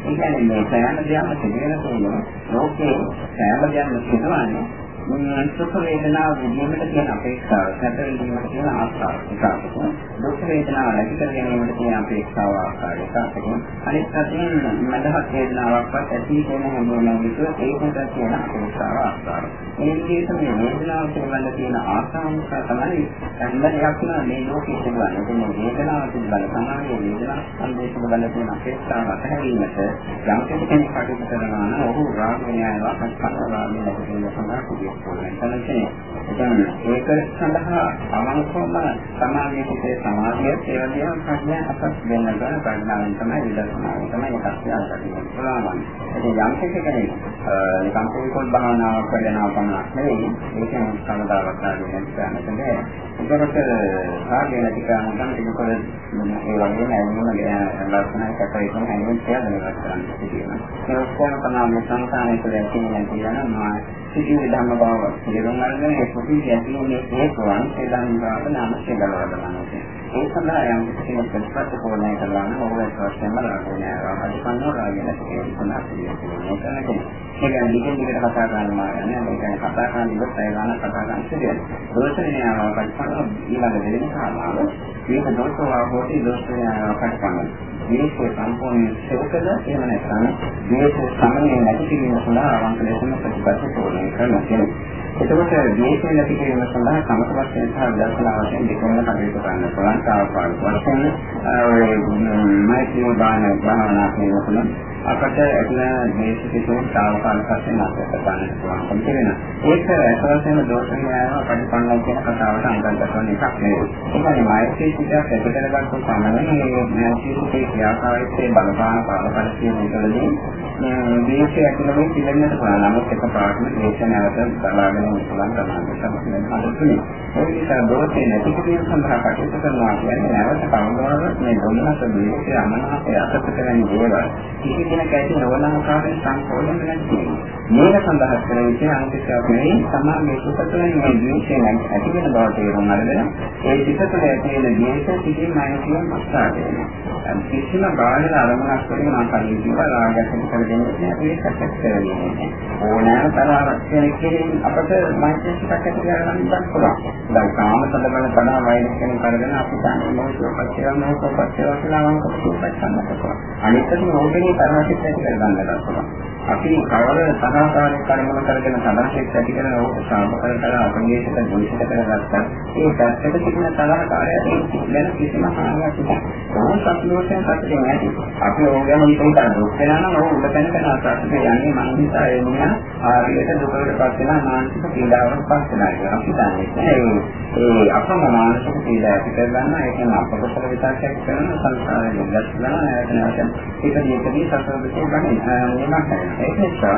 ඒ කියන්නේ මේ සෑම දෙයක්ම සිදුවෙන තුරු ලෝකේ සෑම දෙයක්ම සිදුවන්නේ සුඛ වේදනාව විඳීමට තියෙන අපේක්ෂාව, සැප විඳීමට තියෙන ආශාව එකකට. දුක් වේදනාව නැති කර ගැනීමට තියෙන අපේක්ෂාව ආකාරය එකකට. අනිත් පැත්තෙන් මදහත් වේදනාවක්වත් ඇති වෙන හැමෝම විතර ඒකට තියෙන අපේක්ෂාව ආශාව. මේ විදිහට මේ වේදනාව පිළිබඳ තියෙන ආශාව නිසා තමයි හැමදේයක්ම මේ ලෝකයේ තිබුණේ. මේ වේදනාව පිළිබඳ සමානයේ වේදනාව සම්දේශ පිළිබඳ තියෙන අපේක්ෂාව අතහැරීමට යම් කෙනෙක් කටයුතු කරනවා නම් ඔහු රාග න්‍යායව අත්පත් රාගය නැති වෙන සඳහා එතනදී දැන් ඒක සඳහා අවංකවම සමාධිය පිටේ සමාධිය ඒ වගේම ප්‍රඥා අපස් වෙන ගන්න ප්‍රඥාවෙන් තමයි විදර්ශනාව තමයි එකක් කියන්න පුළුවන්. ඉතින් යම් කෙනෙක් නිකම් පොල් භාවනාවක් කරනවා පමණක් නෙවෙයි ඒකෙන් කවදාවත් ආදී නැති කරන්නේ. ඒකට රාගය නැති කරන නම් ඒකවල ඒ වගේම ඇලීම ගැන ලක්ෂණ කටයුතු හැමෝම කියලා දැනගන්න තියෙනවා. ඒ ඔක්කොම තමයි සංසාරයේ තුළ තියෙන තියෙනවා සිටින ධර්ම බව තේරුම් අරගෙන ඒ පොඩි ගැටලුනේ හේතුවන් ඒ ධර්මතාවට නාම කියලා බලනවා. ඒ සඳහා යම් කිසි ප්‍රතිපත්ති පෝරණය කරලා නම් ඔබ වශයෙන්ම ලකුණු අධිපන්න රාජ්‍යන කියන සඳහා පිළිගන්නවා. ඒක නිකන් දිගට කතා කරනවා කියන්නේ මේක කතා කරන ඉවත් ඒ ගන්න කතා කරන ඉතින් දෝෂණය ආවපත් ඊළඟ දෙවෙනි කාරණාව. මේක දෝෂව හොටි දෝෂණය ආවපත් මේක සම්පූර්ණ සෙවකද එහෙම නැත්නම් මේක සමනය නැති කිරීම සඳහා අවංක ලෙසම ප්‍රතිපත්ති පෝරණය කරනවා කියන්නේ. එතකොට මේක නැති කිරීම සඳහා සමතවත් සහ දර්ශන වශයෙන් දෙකම කටයුතු කරන්න පුළුවන්. තාවකාලික වශයෙන් ඔය මෛත්‍රී බාහන භාවනා කරනකොට අපට ඇතිවන දේශිතෝ තාවකාලික වශයෙන් අපට ගන්න පුළුවන් වෙනවා. ඒක ඇසවසෙන් දෝෂණය යනවා පරිපන්නයි කියන කතාවට අංගගත වෙන එකක් නෙවෙයි. ඒ කියන්නේ මෛත්‍රී සිතක් ඇති කරගත්තු පමණින් මේ මෛත්‍රී ක්‍රියාකාරීත්වයේ බලපාන පාරපල කියන එකවලදී දේශය ඇතුළේ පිළිගන්නට පුළුවන්. නමුත් එක පාඩම දේශ නැවත බලාගෙන ඉන්න පුළුවන් තමයි සම්පූර්ණ හදන්නේ. ඒ නිසා දෝෂේ නැති කිරීම සඳහා කටයුතු කරනවා කියන්නේ නැවත කවදාවත් මේ දුන්නත දේශය අමනාපය අසත කරන දේවල් කිසි කෙනෙක් ඇති නොවන ආකාරයෙන් සංකෝලන නැති. මේක සඳහා කරන විදිහ අනිත්‍යයක් නෙවෙයි සමාගයේ සුපතලෙන් මේ දේශය ඇති වෙන බව තේරුම් අරගෙන ඒ පිටතට ඇති වෙන දේශය සිටින් මානසිකව මස්සා වෙනවා. කිසිම බාහිර අරමුණක් වලින් මම කලින් කිව්වා රාගයක් ඇති කරගන්නේ නැහැ ඒකත් ඇත්තවෙන්නේ ඕනෑම තරහක් කෙනෙක් කෙරෙහි අපට මෛත්‍රීසිතක් ඇති කරගන්න පුළුවන් දැන් කාම සඳබල තනවා වෛර කෙනෙක් කරගෙන අපි දන්නේ මොකක්ද පස්සේ මොකක්ද පස්සේ කියලා මම කොහොමද කරන්නේ අනිත් එක මොකදේ තරහ සදාසිත ඇති කරගන්නට පුළුවන්. අපි කවර සදාකාරී කර්මවල කරගෙන සදාසිත ඇති කරන ඕක සාමකර කර අපගේශක දුෂිත කරගත්තා. ඒ පැත්තට තිබෙන සදාකාරයට දැන කිසිම හානියක් නැහැ. ඕක සතුටෙන් සතුටින් ඇති. අපි ඕගම හිතේ දුක් වෙනා නම් ඕක උඩ පැනගෙන අසත්‍ය යන්නේ මනසිතා එන්නේ ආරියට දුකකටපත් වෙන මානසික පීඩාවකට පත් වෙනවා. අපි දන්නේ ඒ අපම මානසික පීඩා ඇති කරගන්න ඒකෙන් අපකසල විතරක් කරන සංසාරයෙන් ඉඳලා නැවත නැවත ඒක දීපදී සසරදේ ගන්න නිමක් ඒක නිසා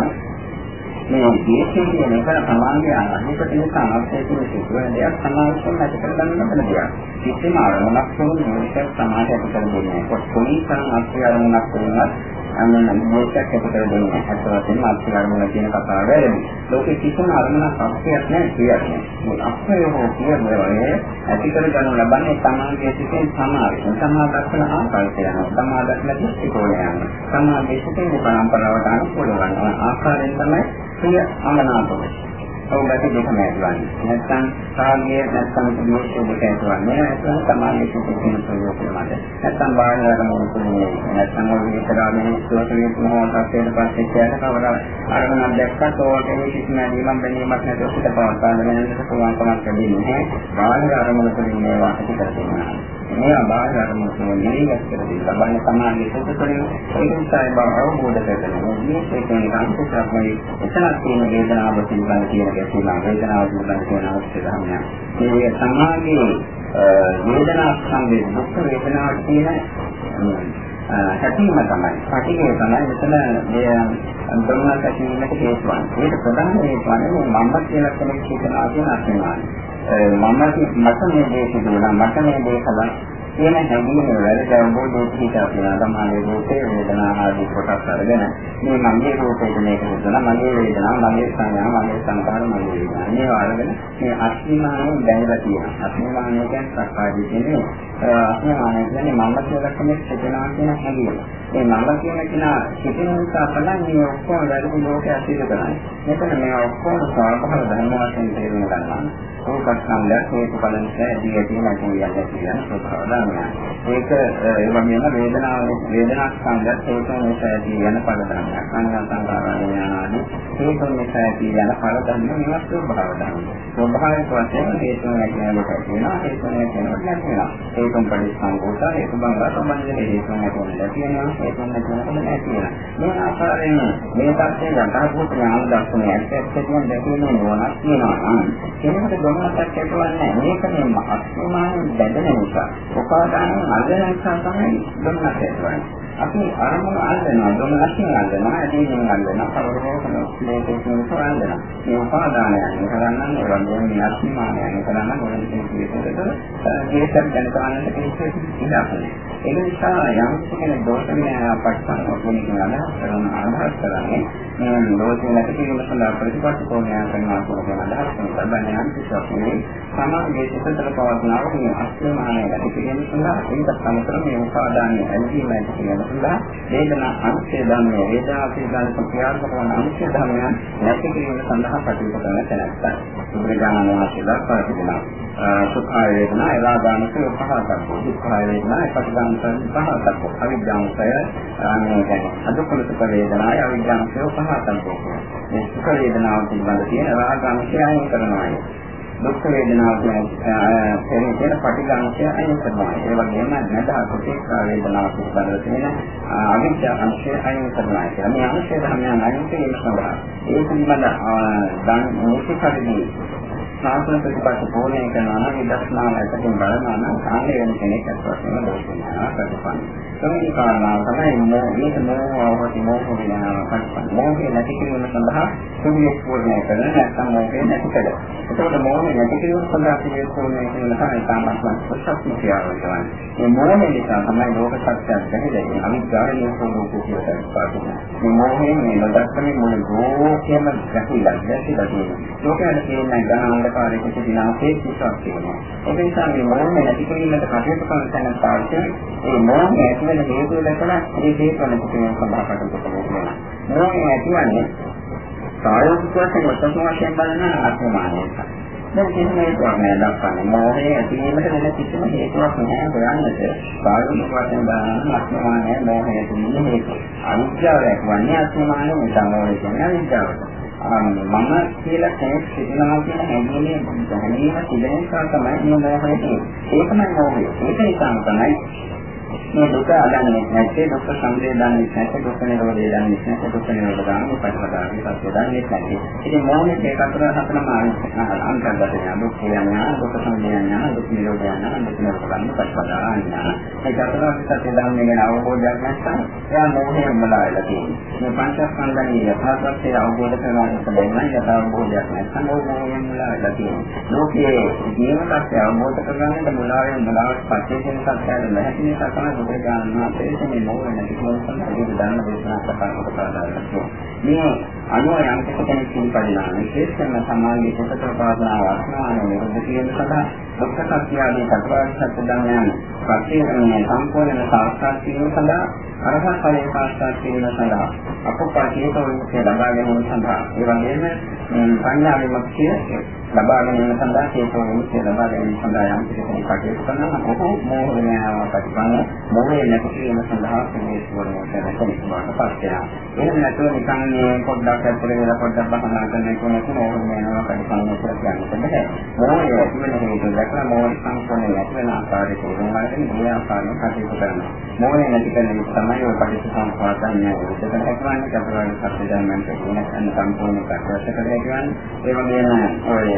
මේ දේශේ කියන එක සමාජයේ අනිත් නිසා අවශ්‍ය කියන සිදුවන දෙයක් සමාජයෙන් ඇති කරගන්න බෑ දෙයක්. කිසිම අරමුණක් වුණ මේක සමාජයට ඇති කරගන්නේ නැහැ. කොයි තරම් අපේ අරමුණක් වුණත් අන්න මේකක් ඇති කරගන්නේ අත් වශයෙන්ම අපේ අරමුණ කියන කතාව වැරදි. ලෝකේ කිසිම අරමුණක් අපේක් නැහැ කියන්නේ. මේ අපේ හෝ කියන්නේ ඇති කරගන්න ලබන්නේ සමාජයේ සිටින සමාජය. සමාජ දක්වන ආකාරයට යනවා. සමාජ දක්වන දෘෂ්ටිකෝණය යනවා. සමාජයේ සිටින පරම්පරාවට අනුකූල වන ආකාරයෙන් තමයි ප්‍රිය අමනාපය. ඔව් ගැටි දෙකම ඇතිවන්නේ. නැත්නම් කාර්යය නැත්නම් ප්‍රතිෝෂය දෙක ඇතිවන්නේ. නැත්නම් සමාජයේ සිටින ප්‍රයෝගය මත. නැත්නම් බාහිර මොහොතේ නැත්නම් ඔය විතරාගෙන සෝතේ මොහොතක් වෙන පස්සේ කියන කවදා අරමුණක් දැක්කත් ඕකේ කිසිම නියමම් බැලීමක් නැතුව පිට පවත්වාගෙන යන්නට පුළුවන් කමක් ලැබෙන්නේ නැහැ. බාහිර අරමුණ තුළින් මේවා ඇති කරගන්නවා. මේවා බාහිර අරමුණු තුළින් නිරීගත කරගෙන ලබන සමාජයේ සුදුසුකම් ඒ නිසා බව අවබෝධ කරගන්න. මේ ඒකෙන් අන්තිමයි එතනක් තියෙන වේදනාව පිළිබඳ කියන ගැසීම වේදනාව පිළිබඳ කියන අවශ්‍ය ධර්මයක්. මේ සමාජයේ වේදනා සංවේ දුක් වේදනාව කියන හැටීම තමයි. පැටිකේ තමයි මෙතන මේ දුන්නා කැටීමට හේතු වන්නේ. ඒක ප්‍රධාන හේතු වන්නේ මම කියලා කෙනෙක් හිතනවා කියන අර්ථය. මම මට මේ දේ සිදුවුණා මට මේ දේ කළා කියන හැඟීම වල අවබෝධය පිටා වෙන සමානයේ රූපේ වේදනා ආදී කොටස් අරගෙන මේ මගේ රූපේ මේක හොදලා මගේ වේදනාව මගේ සංඥා මගේ සංකාර මගේ වේදනා. මේ වලගෙන මේ අස්මිමානෙන් දැනලා තියෙනවා. අස්මිමානය කියන්නේ සක්කායදී කියන්නේ අස්මිමානය කියන්නේ මම කියලා කෙනෙක් සිතනවා කියන හැඟීම. මේ මම කියන කෙනා සිතින නිසා තමයි මේ ඔක්කොම වැරදි ලෝකයේ අසීල කරන්නේ. මෙතන මේ ඔක්කොම සාපහල ධර්ම වශයෙන් තේරුම් ගන්නවා. රූපස්කන්ධය හේතුඵල නිසා ඇදී ඇති නැති යන්නේ කියන ස්වභාව ධර්මය. ඒක ඒ වගේම වේදනාව වේදනා ස්කන්ධය හේතු නිසා ඇදී යන ඵල ධර්මයක්. සංඥා සංකාරණාදී හේතු නිසා ඇදී යන ඵල ධර්ම මේවා ස්වභාව ධර්ම. ස්වභාවික වශයෙන් හේතු නැති වෙනකොට කියනවා හේතු නැති වෙනකොට නැති වෙනවා. ඒකම් පරිසංගෝත ඒක බංගා සම්බන්ධ හේතු නැති වෙනකොට කියනවා හේතු නැති වෙනකොට නැති වෙනවා. මේ ආකාරයෙන් මේ පැත්තේ යථාභූත ඥාන දර්ශනය ඇත්ත ඇත්තටම දැකීමේ නුවණක් තියෙනවා. කෙනෙකුට ගමනක් ඇතිවන්නේ මේක මේ මහත්මාන බැඳෙන නිසා උපාදාන අල්ලන නිසා තමයි ගමනක් ඇතිවන්නේ අපි අරමුණ අල්ලනවා ගමනකින් අල්ලනවා ඇදීමෙන් අල්ලනවා කවරකෝ මේක කියන අල්ලනවා. මේ උපාදානයන් කරන්නේ වගේ මේ අත්මානයන් කරන්නේ මොන විදිහටද ඒකත් දැන ගන්නට කිසිම ඉඩක් ඒ නිසා යම් කෙනෙක් දෝෂණය අපස්සන වගේ කියන කරන ආධාර කරන්නේ මේ දෝෂය නැති කිරීම සඳහා ප්‍රතිපත්ති කෝණය කරනවා කියන අදහස් කරන යම් කිසිවක් නෙවෙයි සමාජයේ සිතතර පවත්නාව මේ අස්මානය ඇති කිරීම සඳහා ඒකත් සමතර මේ උපාදානය ඇතිවීම ඇති කිරීම සඳහා වේදනා අංශය ධර්මයේ වේදනා පිළිබඳ ක්‍රියාත්මක වන අංශය ධර්මයන් නැති කිරීම සඳහා කටයුතු කරන තැනැත්තා. බුදුරජාණන් වහන්සේ දක්වා තිබෙනවා. සුඛාය වේදනා එලාදානක පහතක්. දුක්ඛාය වේදනා පටිඝානසන් පහතක්. අවිද්‍යාවසය ආනේ කියන්නේ අදුක්ඛ සුඛ වේදනාය අවිද්‍යාවසය පහතක්. මේ සුඛ වේදනාව පිළිබඳ තියෙන රාගාංශය අයින් කරනවා. දුක් වේදනාව කියන තියෙන පටිඝාංශය අයින් කරනවා. ඒ වගේම නැදහ කුටිකා වේදනාව පිළිබඳව තියෙන අවිද්‍යා අංශය අයින් කරනවා. කියලා මේ අංශය ධර්මයන් අයින් කිරීම සඳහා ඒ පිළිබඳ දන් මොකක්දදී සාසන ප්‍රතිපත්ති පෝණය කරනවා නම් විදර්ශනාව ඇතුලින් බලනවා නම් කාණ්ඩ වෙන කෙනෙක් අත්වශයෙන්ම දෝෂණා කරපන්. තමයි කාරණාව තමයි මේක මොහොතේ මොහොතේ වෙනවා කරපන්. මොහොතේ නැති කිරීම සඳහා කුලිය පෝණය කරන නැත්නම් මොහොතේ නැති කළ. එතකොට මොහොතේ නැති කිරීම සඳහා කුලිය පෝණය කරන තමයි කාමස්මත් සත්‍ය කියනවා. මේ මොහොතේ නිසා තමයි ලෝක සත්‍යයක් දැනෙන්නේ. අනිත්‍යය සෝරූපෝ කියලා පාඩුන. මේ මොහොතේ මේ නොදක්කමේ මුල ගෝකෙම ගැහිලා ගැහිලා තියෙනවා. ලෝකයට කියන්නේ ගණන් ආකාරයක සිටිනාසේ කිසිවක් තියෙනවා. ඒ නිසා මේ මොහොම නැති කිරීමට කටයුතු කරන තැන පාඩේ ඒ මොහොම ඇති වෙන හේතු දැකලා ඒ හේතු නැති කිරීම සඳහා කටයුතු කරනවා. මොහොම ඇතිවන්නේ සායෝගික වශයෙන් ඔතන වශයෙන් බලන ආත්මමානය. දැන් කිසිම හේතුවක් නෑ දක්වන්නේ. මොහේ ඇතිවීමට වෙන කිසිම හේතුවක් නෑ හොයන්නට. සාධුනික වශයෙන් බලන අත්මානය මොහේ ඇතිවීම හේතු. අවිද්‍යාවක් වන්නේ අත්මානය නිසා මොහේ කියන්නේ අවිද්‍යාවට. මම කියලා කෙනෙක් සිටිනවා කියන හැඟීමේ දැනීම තිබෙන නිසා තමයි මේ මොහේ තියෙන්නේ. ඒකමයි මොහේ. ඒක නිසා තමයි මේ දුක අදන්නේ නැත්තේ දුක් සමුදය දන්නේ නැත්තේ දුක් නිරෝධය දන්නේ නැත්තේ දුක් නිරෝධ ගාමී පටිපදාවේ සත්‍ය දන්නේ නැත්තේ. ඉතින් මොහොනේ ඒක අතර හතරම අන්තර්ගත වෙනවා. දුක් කියනවා දුක් සමුදය යනවා දුක් නිරෝධය යනවා දුක් නිරෝධ ගාමී පටිපදාව යනවා. ඒක අතර සත්‍ය දන්නේ ගැන අවබෝධයක් නැත්නම් එයා මොහොනේ උඹලාලා තියෙනවා. මේ පංචස්කන්ධයේ යථාර්ථය අවබෝධ කරගන්න බැහැ යථා අවබෝධයක් නැත්නම් මොහොනේ උඹලාලා තියෙනවා. ලෝකයේ ජීවිතය අවබෝධ කරගන්නට මුලාවෙන් මුලාවට පස්සේ කියන සත්‍යය නැහැ නිසා තමයි බුදුරජාණන් වහන්සේ මේ මොහොත නැති මොහොතෙන් අදිට දාන දේශනා කරන කොට කරනවා. මේ අනුව යම් කෙනෙක් පිළිපදිනා විශේෂයෙන්ම සමාජයේ කොට ප්‍රාර්ථනා වාසනාව නිරුද්ධ කියන සඳහා දුක්ඛ සත්‍ය ආදී චතුරාර්ය සත්‍ය ධර්මයන් ප්‍රතික්‍රියා සම්පූර්ණ සාක්ෂාත් කිරීම සඳහා අරහත් ඵලයේ සාක්ෂාත් කිරීම සඳහා අපෝපාචේත වූ ලබා ගැනීම සඳහා ඒ වගේම සංඥා විමුක්තිය ලබා ගැනීම සඳහා හේතු විමුක්තිය ලබා ගැනීම සඳහා යම් කෙනෙක් කටයුතු කරනවා ඔහු මෝහණයාව ප්‍රතිපන්න මෝහය නැති කිරීම සඳහා මේ ස්වරණයට කෙනෙක් වඩපත් වෙනවා. එහෙම නැතුව නිකන් මේ පොඩ්ඩක් ඇතුලේ වෙලා පොඩ්ඩක් බහනා කරන එක නෙවෙයි මෝහණයාව ප්‍රතිපන්න කියලා කියන්න බෑ. මෝහය ඇතිවෙන හේතු දැකලා මෝහ සම්පූර්ණ නැති වෙන ආකාරයට තේරුම් ගන්න මේ ආකාරයෙන් කටයුතු කරනවා. මෝහය නැති කරන එක තමයි ඔය පටිච්චසමුප්පාදන්නේ උදේට හැකවන්නේ චතුරාර්ය සත්‍ය ධර්මයන් කියන සම්පූර්ණ කටයුතු කරලා කියන්නේ. ඒ වගේම ඔය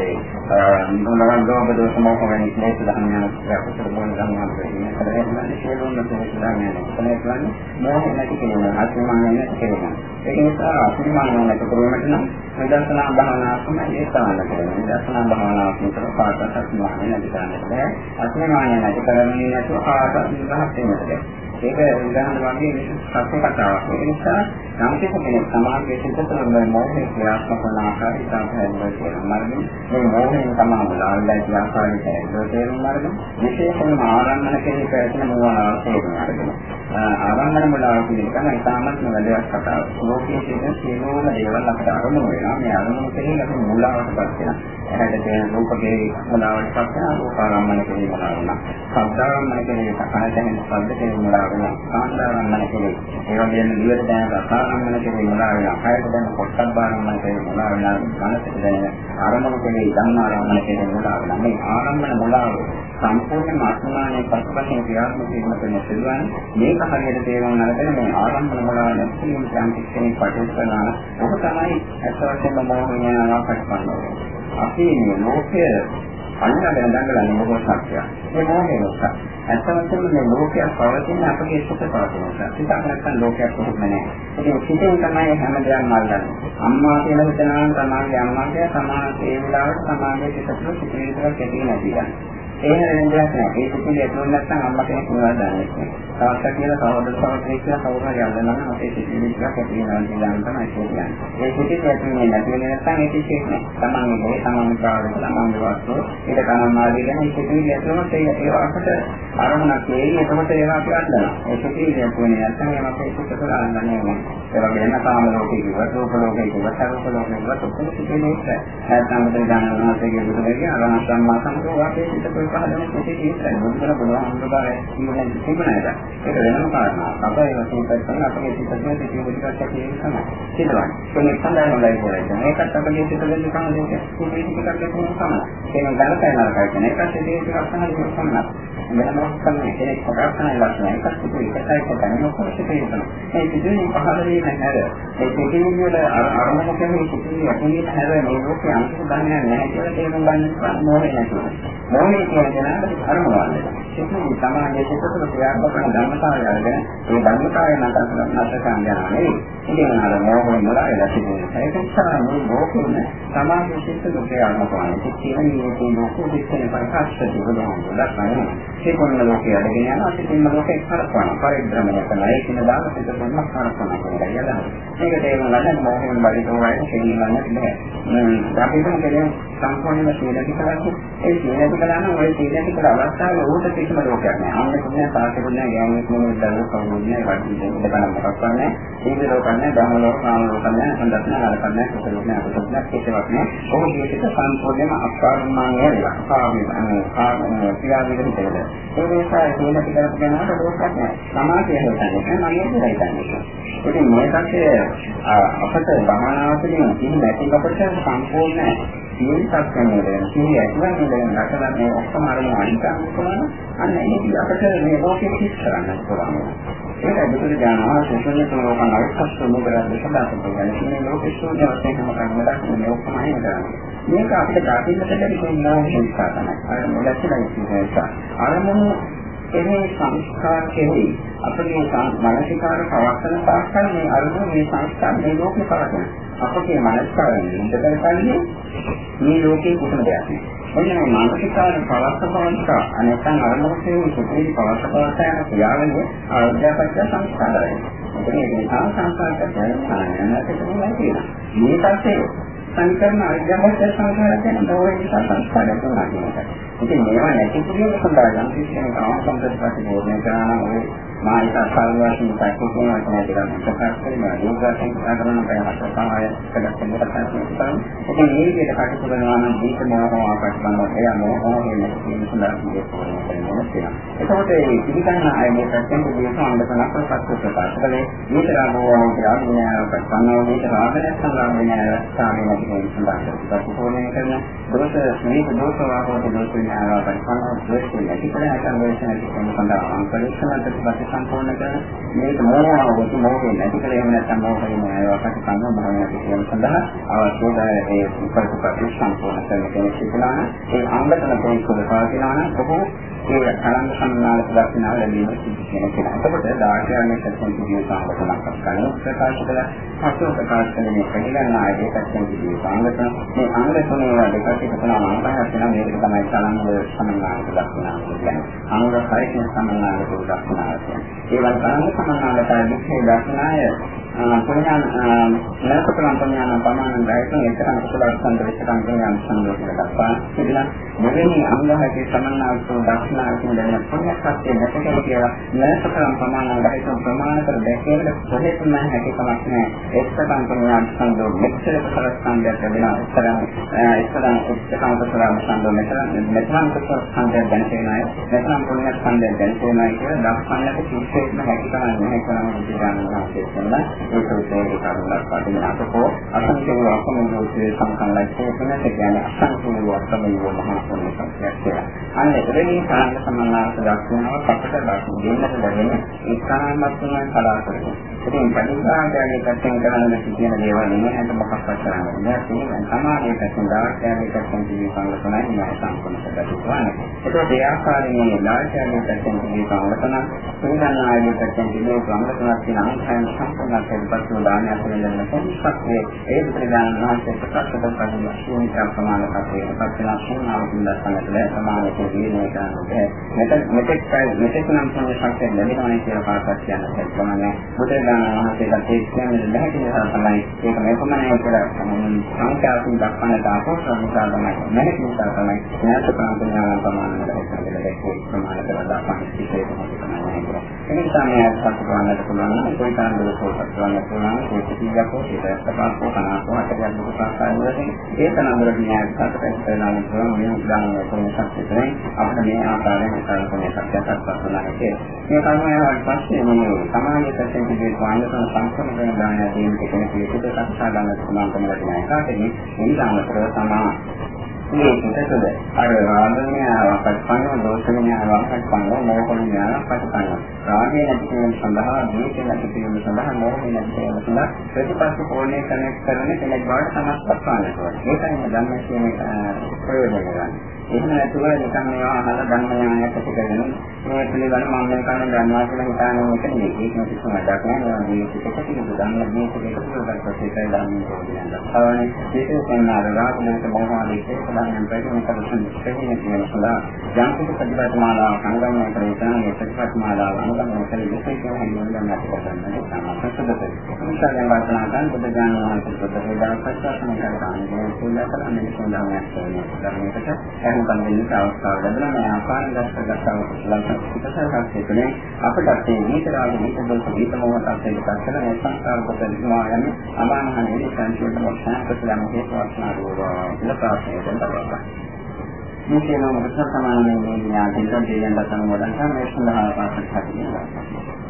මොනවාද ලෝභ දෝෂ මොහ වැනි ක්ලේශ ධර්මයන් අපතර මොන ධර්මයන් කියන්නේ කරන්නේ සියලුම දෝෂ ධර්මයන් කරන්නේ මොහ නැති කෙනෙක් අත්මාන නැති කෙනෙක්. ඒක නිසා අත්මාන නැති කෙනෙක් නම් විදර්ශනා භාවනාව තමයි ඒ සාධන කරන්නේ. විදර්ශනා භාවනාව කියන පාඩක අත්මාන නැති කරන්නේ අත්මාන නැති කරන්නේ නැතුව ආකාශ විභාග වෙනකොට ඒක උදාහරණ වගේ සත්‍ය කතාවක්. ඒ නිසා නම් කෙනෙක් සමාජයේ සිටතන මේ මොහේ ක්‍රියාත්මක වන ආකාරය තමයි තේරුම් අරගෙන මේ මොහේන් තමයි මුලාවලා කියන ආකාරයට තේරුම් අරගෙන විශේෂයෙන්ම ආරම්භන කෙනෙක් ඇතුළේ මොනවා තේරුම් අරගෙන ආරම්භන මුලාව කියන එක තමයි තාමත් වැදගත් කතාව. ලෝකයේ තියෙන සියලුම දේවල් අපිට අරමුණු වෙනවා. මේ අරමුණු කෙරෙහි අපි මුලාවටපත් වෙනවා. ඇහැට තියෙන රූපකේ මුලාවටපත් වෙනවා. රූපාරම්භන කෙරෙහි මුලාව වෙනවා. ශබ්දාරම්භන කෙරෙහි කනට ඇහෙන ශබ්ද කෙරෙහි මුලාව වෙනවා. කාන්දාරම්භන කෙරෙහි ඒ වගේම දිවට දැනෙන රසාරම්භන කෙරෙහි මුලාව වෙනවා. කයට දැනෙන පොට්ටබ්බාරම්භන කෙරෙහි මුලාව වෙනවා. මනසට දැනෙන ආරම්භන කෙරෙහි ධම්මාරම්භන කෙරෙහි මුලාව වෙනවා. මේ ආරම්භන මුලාව සම්පූර්ණ මාත්‍රාණයේ පසුපසින් ක්‍රියාත්මක වීම කියන සිදුවන්නේ මේක හරියට තේරුම් අරගෙන මේ ආරම්භන මුලාව නැති යම් කෙනෙක් කටයුතු කරනවා. ඔබ තමයි අසවර්ෂම මොහොතේනවා කටපාඩම්. අපි මේ ලෝකය අන්නගෙන දඟලන්නේ මොකක් සත්‍යයක්. මේ මොහේ නිසා. ඇත්තටම මේ ලෝකයක් පවතින අපගේ සුඛ පවතින නිසා. සිතක් නැත්නම් ලෝකයක් කොහොමද නැහැ. ඉතින් සිතෙන් තමයි හැම දෙයක්ම අල්ලන්නේ. අම්මා කියලා හිතනවා තමයි අම්මා කියලා සමාන ඒ වෙලාවට සමානයේ සිත තුළ සිතේ විතරක් ඇති නැති ගන්න. එහෙම වෙන දෙයක් නෑ. ඒ සිතිවිලි ඇතුළේ නැත්නම් අම්මා කෙනෙක් මොනවද දන්නේ නැහැ. තාත්තා කියලා සහෝදර සහෝදරිය කියලා කවුරු හරි අල්ලනවා නම් අපේ සිතිවිලි ටිකක් ඇති වෙනවා කියලා තමයි කියන්නේ. ඒ සිතිවිලි ඇතුළේ නැති වෙන නැත්නම් ඒක ඉතින් නෑ. තමන්ගේ තමන්ගේ කාර්යය තමන්ගේ වස්තු ඒක තමන් ආදී ගැන ඒ සිතිවිලි ඇතුළේ ඒ ඒ අපට අරමුණක් වෙයි. එතකොට ඒවා අපි අල්ලනවා. ඒ සිතිවිලි ඇතුළේ නැත්නම් ඒවා අපේ සිත තුළ අල්ලන්නේ නෑ. ඒ වගේම කාම ලෝකේ කිව්වත් රූප ලෝකේ කිව්වත් අරූප ලෝකේ කිව්වත් ඔක්කොම සිතිවිලි ඉස්සයි. නැත්නම් මෙතන ගන්න වාසයේ බුදුදගේ අරණ සම්මා සම්පූර්ණ වාසේ සිත තුළ පහළ වෙන සිතේ ඉස්සයි. මොකද බලන්න හඳුනාගන්න කියන්නේ තිබුණාද? ඒක වෙනම කාරණාවක්. අපේ වශයෙන් කරන අපේ සිත තුළ සිතිවිලි ටිකක් ඇති වෙන තමයි. සිතවන්නේ. කෙනෙක් සඳහන් වලයි කියන්නේ. ඒකත් අපේ සිත තුළ නිකන් දෙයක්. සිතිවිලි ටිකක් ඇති වෙන තමයි. ඒක ගණකයි නරකයි කියන එකත් සිතිවිලි ටිකක් තමයි තමයි. වෙනම තමයි කෙනෙක් ප්‍රකාශනය ලක්ෂණ එකක් සිතිවිලි එකයි කොටන්නේ මොකද සිතිවිලි තමයි. මේ සිතිවිලි පහළ වීම හැර ඒ සිතිවිලි වල අරමුණ කියන්නේ සිතිවිලි ඇතුළේ හැර මේ ලෝකයේ අංශු ගන්නෑ නැහැ කියලා තේරුම් ගන්න ඕනේ නැතුව. මොහේ කියන කෙනාට අරමුණ වන්නේ. සිතිවිලි තමයි සිත තුළ ක්‍රියාත්මක කරන ධර්මතාවය අරගෙන ඒ ධර්මතාවය නැතර නැතර යනවා නෙවෙයි. ඉතින් අර මොහොම මොලයි ලැබෙන්නේ. ඒක නිසා මේ ලෝකෙම සමාජයේ සිත් දුකේ අනුකම්පාවෙන් කියන මේ ලෝකෙ දෙකේ පරිහාස්ත දිවනවා. සිතින්ම ලෝකයේ අදගෙන යනවා සිතින්ම ලෝකේ කරකවනවා පරිද්‍රමණය කරනවා ඒ කියන දාන සිත දෙන්න කරකවනවා කියන එක යනවා මේක තේරුම් ගන්න මොහොතෙන් බලිතෝ වයින් තේරුම් ගන්න බෑ අපි හිතමු කියන්නේ සම්පූර්ණයෙන්ම සීලති කරන්නේ ඒ සීලති කළාම ඔය සීලති කළ අවස්ථාවේ ඌට කිසිම ලෝකයක් නෑ. අන්න කියන්නේ සාසකුණ නෑ ගෑනුත් නෙමෙයි දරුවෝ කවුරුත් නෑ වඩි දෙන්න බලන්න මොකක් නෑ ඒක ලෝක නෑ ධම්ම ලෝක කාම ලෝක නෑ හොඳත් නෑ නරකත් නෑ කුසල නෑ අකුසල නෑ කිසිවක් නෑ. ඔහු ජීවිත සම්පූර්ණයෙන්ම අපාරමාණය වෙලා අපාරමාණය කාම ක්‍රියාවලින් තේරෙනවා ඒ නිසා සීලති කරගෙන යනකොට ලෝකයක් නෑ. සමාධිය හිතන්නේ මම ඒක හිතන්නේ ඉතින් මේකට අපට භාවනාවකින් ඉන්න නැතිකොට සම්පූර්ණ සීලයක් වෙනවා. සීලිය ඇතුළේ ඉඳන් නැකලා මේ ඔක්කොම අරගෙන අනිකම් කරනවා. අන්න ඒක අපිට මේ ලෝකෙ කිස් කරන්න පුළුවන්. ඒක බුදුරජාණන් වහන්සේ සුන්දර තුනෝකන් අවිස්සස් මොකද සදාතන කියන්නේ මේ ලෝකෙ ශෝධය වශයෙන් කරන මඩක් මේ ඔක්කොම අයින්දා. මේක අපිට දකින්නට බැරි මොනවායි තමයි. අර මොලැස්ලා ඉන්නේ. අරමුණු එනේ සංස්කාර කෙරෙහි අපගේ මානසිකාර පවත්තන තාක්කල් මේ අරමුණ මේ සංස්කාර මේ ලෝකේ පවතන. අපගේ මානසිකාරයෙන් ඉඳලා කන්නේ මේ ලෝකේ කුසල දෙයක් නෙවෙයි. එන්න මේ මානසිකාර පවත්තන අනේකන් අරමුණේ සුපිරි පවත්තන යන ක්‍රියාවලිය ආර්ධ්‍යපත්‍ය සංස්කාරයි. එතන මේ සංස්කාරකට සායනකට තමයි තියෙන්නේ. මේ පස්සේ සංකරණ අධ්‍යාපන සංස්කාරයක් ගැන බොහෝ නිසා සංස්කාරයක් වුණා කියන එක. ඉතින් මේවා නැති කිරීම සඳහා යම් කිසි කෙනෙක් ආසම්පත ප්‍රතිපෝධනය කරනවා නම් මායික සාරවාසී පැකේජින් වලට දෙකක් ප්‍රකාශ කරනවා යෝගාසන කරන ප්‍රයත්න සමාය කළා කියන ප්‍රකාශ කරනවා. ඉතින් මේ විදිහට කටයුතු කරනවා නම් දීක මොහොම අපට ගන්න එයා මොහොම වෙන කියන සඳහා මේ පොරොන්දු කරනවා. එතකොට මේ පිළිගන්න අය මේ පැත්තෙන් දීක අංගතනක් ප්‍රකාශ ප්‍රකාශ කළේ මේතරම් මොහොම කියලා විනය ප්‍රසන්නව මේක රාගය සංග්‍රහ විනය සාමීන කියන සඳහා ප්‍රතිපෝධනය කරන දෝෂ මේක දෝෂ වාහෝත දෝෂ විනය පරිපන්න දෝෂ නැති කරන සංවේශන කියන සඳහා අංකලේශන ප්‍රතිපත්ති සම්පූර්ණ කරන මේක මොනවාද මොකද නැති කරේ එහෙම නැත්නම් මොකද මේ වකට කන්න භාවනාවක් කියන සඳහා අවශ්‍ය ඒ ප්‍රතිපත්ති සම්පූර්ණ කරන කෙනෙක් සිටිනවා ඒ අංගතන පොයින්ට් පාදිනා නම් බොහෝ ඒ අනන්ත සම්මාන දක්ෂිනාව ලැබීම සිදු වෙන කෙනා. එතකොට දාර්ශනික සත්‍යන් කියන සාංගතනක් කරන ප්‍රකාශ කළ හසු ප්‍රකාශ කරන මේ පිළිගන්න ආයේ සත්‍යන් කියන සාංගතන මේ අංග තුනේ වල දෙකක් එකතු කරනවා මම හිතනවා මේක තමයි සලංග සම්මාන දක්ෂිනාව කියන්නේ. අංග හයකින් සම්මාන දක්ෂිනාව කියන්නේ. ඒ වගේම සම්මානකට විශේෂ දක්ෂිනාය පුණ්‍යයන් නැසකලම් පුණ්‍යයන් පමාන දැයින් එතරම් කුසලස්කන්ධ විචකම් පුණ්‍යයන් සම්බෝධන දක්වා ඉතින් මෙවැනි අංගහකේ සමන්නාසෝ දක්ෂිනාකින් දැන පුණ්‍ය සත්‍ය නැතකේ කියලා නැසකලම් පමාන දැයින් ප්‍රමාණ කර දැකේල කොහෙත්ම හැකියාවක් නැහැ එක්කම් පුණ්‍යයන් සම්බෝධ මෙච්චර කුසලස්කන්ධයක් ලැබෙනවා. එතරම් එතරම් එක්කම් කුසලස්කන්ධ මෙතරම් මෙතරම් කුසලස්කන්ධයක් දැනෙන්නේ මෙතරම් පුණ්‍ය ස්කන්ධයක් දැනෙන්නේ කියලා දක්වන්නට කිසිසේත්ම හැකියාවක් නැහැ කරන විදිහට ගන්නවා ඒක උදේ කරුණක් වටින අපකෝ අසංකේය වකමෝසේ සම්කල්පයේ කෙනෙක් කියන්නේ අසංකේය වකමෝසේ මහා සම්මතයක් කියලා. අන්න එතනදී සාන්ත සම්මානාර්ථ දක්වනවා අපට දක්වන්න දෙන්නට ලැබෙන ඒකාමත්ම කලාකරන. ඉතින් පරිසාරයේ පැත්තෙන් කරන්න කියන දේවල් නෙමෙයි මොකක්වත් කරන්නේ නෑ. ඒක සමාජයේ පැත්තෙන් දාර්ශනික පැත්තෙන් කියන සංගතනයි නෑ සම්පූර්ණ කරගන්න. ඒකෝ ඒ ආකාරයෙන් දාර්ශනික පැත්තෙන් කියන සංගතන, සූදානායේ පැත්තෙන් කියන සංගතනක් කියන අංශයන් සම්පූර්ණ කරපත් දානයක් වෙනදන්න කොහොමද ඒ ප්‍රධාන මහන්සිය ප්‍රකාශ කරන ශූන්‍ය ප්‍රමාණ කපේ පස්සෙන ශූන්‍යවකින් දක්වන්නට සමානකේ දිනේ ගන්නට මෙතන මෙතෙක් මෙතෙක් නම් සම්පූර්ණ ශක්තිය ලැබෙනවා කියන කාර්යයක් කියන්න හැකියාවක් බුදුරජාණන් වහන්සේලා ඒ කියන්නේ නැහැ කියලා තමයි ඒක මේකමනේ කියලා සංඛ්‍යාවකින් දක්වන්නට ආපෝෂණිකා තමයි. නැහැ නිසා තමයි ඥාත ප්‍රාන්තඥාන ප්‍රමාණයට හැදෙන්නේ ඒක ප්‍රමාණ කරලා දක්වන්න ඉතිරි තමයි. ඒ නිසා මේ අත්පත් පුළුවන් නම් කොයි තරම් දුරට සත්‍යවන්න පුළුවන් ඒක කීයක් හෝ ඒක තපාසෝ කනාසෝ අටයක් දුක සංස්කාරවලින් ඒ තරම් දුරට න්‍යාය සාකච්ඡා කරනවා පුළුවන් මේ උදාහරණ කොන සත්‍යයෙන් අපිට මේ ආකාරයෙන් විස්තරකෝනේ සත්‍යයක් පස්සනාවේ මේ කර්මයන් පස්සේ මේ සමාජයේ පැත්තෙන් කිව්වේ වාංගසන සංස්කරණ කරන දානය දෙන්න කෙනෙක් විදිහට කතා ගන්න පුළුවන් කම ලැබෙන එකට මේ ඉන්දාමතර සමා මේ පිටතද අර රාගණ්‍යාවක් පස්සන දෝෂණ්‍යාවක් පස්සන මොහොණ්‍යාවක් පස්සන රාගය නැති කිරීම සඳහා දෝෂ නැති කිරීම සඳහා මොහොණ්‍ය නැති කිරීම සඳහා ප්‍රතිපස්ස කෝණය කනෙක්ට් කරන කෙනෙක් බවට සමස්තක් ගන්නවා ඒකයි ධර්ම කියන ප්‍රයෝජනය ගන්න. එහෙම නැතුව නිකන් මේවා අහලා ධර්ම ඥානයක් ඇති කරගෙන මේ පිළිබඳ මම මේ කන දන්නවා කියලා හිතාන එක නෙවෙයි. ඒක කිසිම වැඩක් නෑ. මේ පිටක තියෙන ධර්ම මේ පිටක පුරකට ප්‍රතිචාර ධර්ම ප්‍රෝධිනක්. අවනේ විශේෂයෙන්ම අර රාගණයට මොහොතේ බලන්න බැරි මේක තමයි කියන සඳහා යම් කිසි ප්‍රතිපත්තිමාලාව සංගමනය කර ඉතන මේ ප්‍රතිපත්තිමාලාව අනුගමනය කර යුතුයි කියන හැඟීම දැන් අපි කරගන්න තමයි සුදුසු. නිසා දැන් වර්තමාන කාලේ බුද්ධ ඥාන වහන්සේ බුද්ධ වේදාන ප්‍රශ්න කරන්නේ සුන්දර කරන්නේ සුන්දරමයක් කියන්නේ ධර්මයකට එහෙම කන්නේ අවස්ථාව ලැබෙනවා මේ ආකාරයෙන් දැක්කගතව කුසලසක් පිටසක්නේ අපට මේ විතරාගේ විතරදොස් විතරමවත් ඒක දැක්කම මේ සංස්කාර කොට ඉන්නවා යන්නේ අමානහන ඒ සංකේත වස්නා කුසලම හේතු වස්නා රෝවා කියලා ප්‍රාර්ථනා කරනවා. මේ කියන මොකද සමානයෙන් මේ ඥාතික දෙයයන් දතන මොඩන් තමයි සඳහා පාසල් හදිනවා.